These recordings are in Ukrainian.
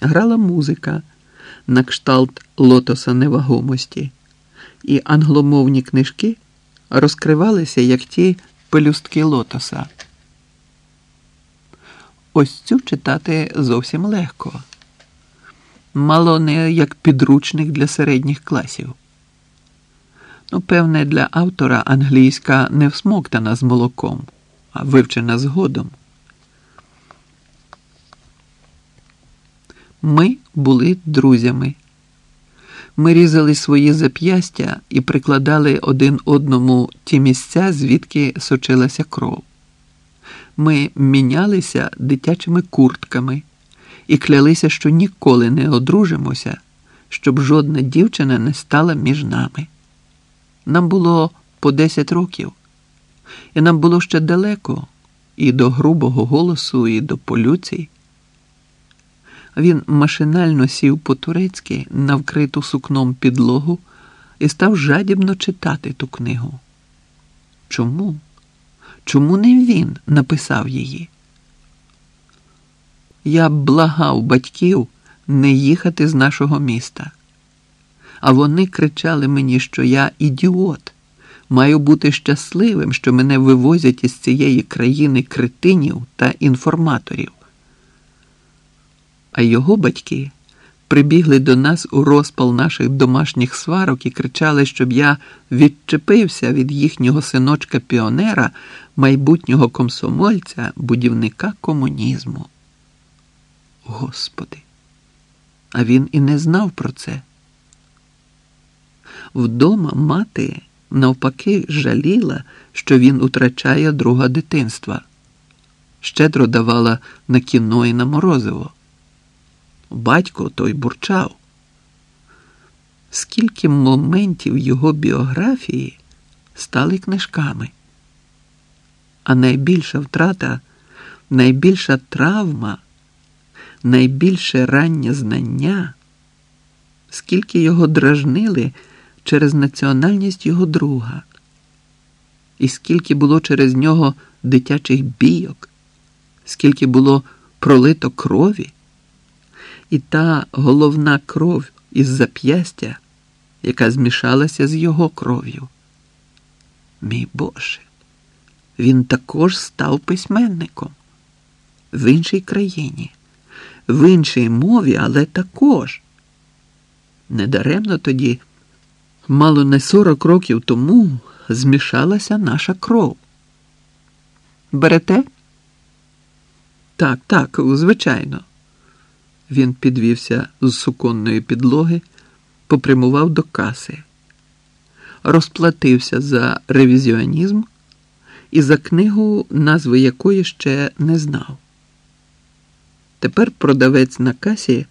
грала музика на кшталт лотоса невагомості, і англомовні книжки розкривалися, як ті пелюстки лотоса. Ось цю читати зовсім легко. Мало не як підручник для середніх класів. Ну, певне, для автора англійська не всмоктана з молоком, а вивчена згодом. Ми були друзями. Ми різали свої зап'ястя і прикладали один одному ті місця, звідки сочилася кров. Ми мінялися дитячими куртками і клялися, що ніколи не одружимося, щоб жодна дівчина не стала між нами. Нам було по 10 років, і нам було ще далеко і до грубого голосу, і до полюцій. Він машинально сів по-турецьки на вкриту сукном підлогу і став жадібно читати ту книгу. Чому? Чому не він написав її? Я благав батьків не їхати з нашого міста, а вони кричали мені, що я ідіот, маю бути щасливим, що мене вивозять із цієї країни кретинів та інформаторів а його батьки прибігли до нас у розпал наших домашніх сварок і кричали, щоб я відчепився від їхнього синочка піонера, майбутнього комсомольця, будівника комунізму. Господи, а він і не знав про це. Вдома мати навпаки жаліла, що він утрачає друга дитинства, щедро давала на кіно і на морозиво. Батько той бурчав. Скільки моментів його біографії стали книжками, а найбільша втрата, найбільша травма, найбільше раннє знання, скільки його дражнили через національність його друга, і скільки було через нього дитячих бійок, скільки було пролито крові і та головна кров із зап'ястя, яка змішалася з його кров'ю. Мій Боже, він також став письменником в іншій країні, в іншій мові, але також. Недаремно тоді, мало не 40 років тому, змішалася наша кров. Берете? Так, так, звичайно. Він підвівся з суконної підлоги, попрямував до каси, розплатився за ревізіонізм і за книгу, назви якої ще не знав. Тепер продавець на касі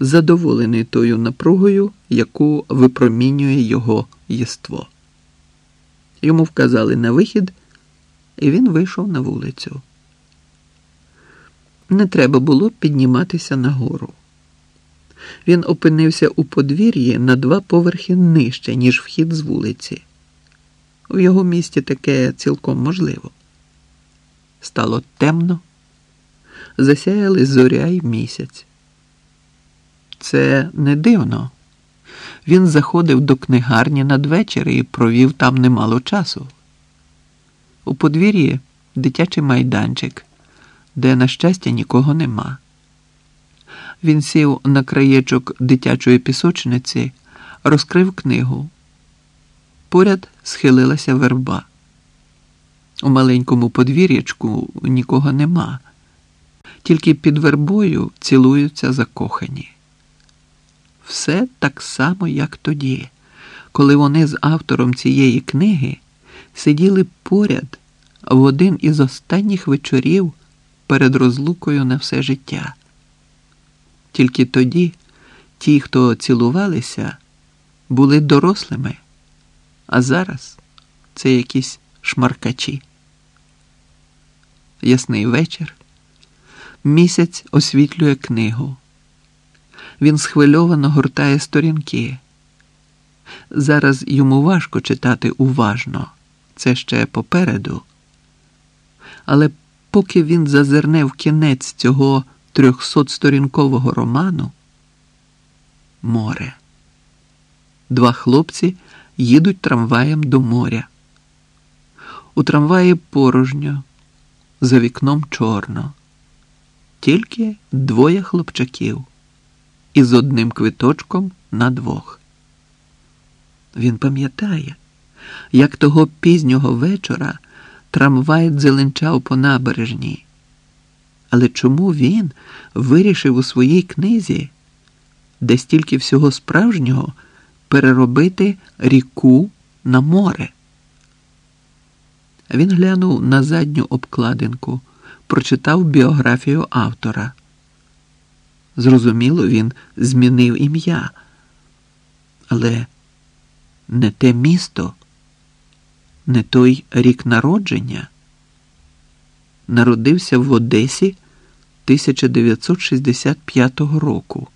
задоволений тою напругою, яку випромінює його єство. Йому вказали на вихід, і він вийшов на вулицю не треба було підніматися нагору. Він опинився у подвір'ї на два поверхи нижче, ніж вхід з вулиці. У його місті таке цілком можливо. Стало темно, засяяли зоря й місяць. Це не дивно. Він заходив до книгарні надвечір і провів там немало часу. У подвір'ї дитячий майданчик де, на щастя, нікого нема. Він сів на краєчок дитячої пісочниці, розкрив книгу. Поряд схилилася верба. У маленькому подвір'ячку нікого нема, тільки під вербою цілуються закохані. Все так само, як тоді, коли вони з автором цієї книги сиділи поряд в один із останніх вечорів перед розлукою на все життя. Тільки тоді ті, хто цілувалися, були дорослими, а зараз це якісь шмаркачі. Ясний вечір. Місяць освітлює книгу. Він схвильовано гортає сторінки. Зараз йому важко читати уважно, це ще попереду. Але поки він зазирне в кінець цього трьохсотсторінкового роману море. Два хлопці їдуть трамваєм до моря. У трамваї порожньо, за вікном чорно, тільки двоє хлопчаків із одним квиточком на двох. Він пам'ятає, як того пізнього вечора трамвай дзеленчав по набережній. Але чому він вирішив у своїй книзі, де стільки всього справжнього, переробити ріку на море? Він глянув на задню обкладинку, прочитав біографію автора. Зрозуміло, він змінив ім'я, але не те місто, не той рік народження. Народився в Одесі 1965 року.